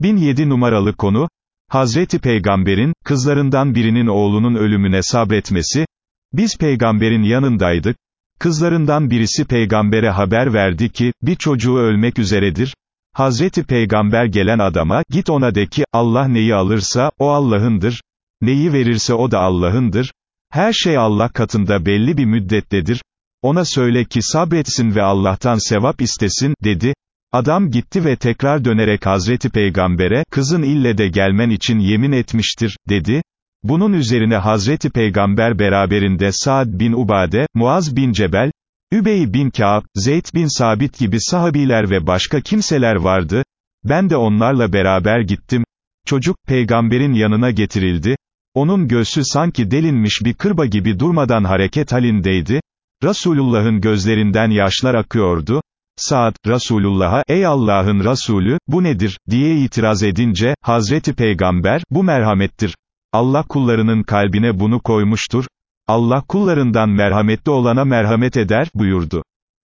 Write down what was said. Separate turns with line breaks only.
1007 numaralı konu, Hazreti Peygamber'in, kızlarından birinin oğlunun ölümüne sabretmesi, biz peygamberin yanındaydık, kızlarından birisi peygambere haber verdi ki, bir çocuğu ölmek üzeredir, Hazreti Peygamber gelen adama, git ona de ki, Allah neyi alırsa, o Allah'ındır, neyi verirse o da Allah'ındır, her şey Allah katında belli bir müddettedir, ona söyle ki sabretsin ve Allah'tan sevap istesin, dedi, Adam gitti ve tekrar dönerek Hazreti Peygamber'e, kızın ille de gelmen için yemin etmiştir, dedi. Bunun üzerine Hazreti Peygamber beraberinde Saad bin Ubade, Muaz bin Cebel, Übey bin Ka'b, Zeyd bin Sabit gibi sahabiler ve başka kimseler vardı, ben de onlarla beraber gittim, çocuk, peygamberin yanına getirildi, onun göğsü sanki delinmiş bir kırba gibi durmadan hareket halindeydi, Resulullah'ın gözlerinden yaşlar akıyordu, Saad, Resulullah'a, ey Allah'ın Resulü, bu nedir, diye itiraz edince, Hazreti Peygamber, bu merhamettir. Allah kullarının kalbine bunu koymuştur. Allah kullarından merhametli olana merhamet eder, buyurdu.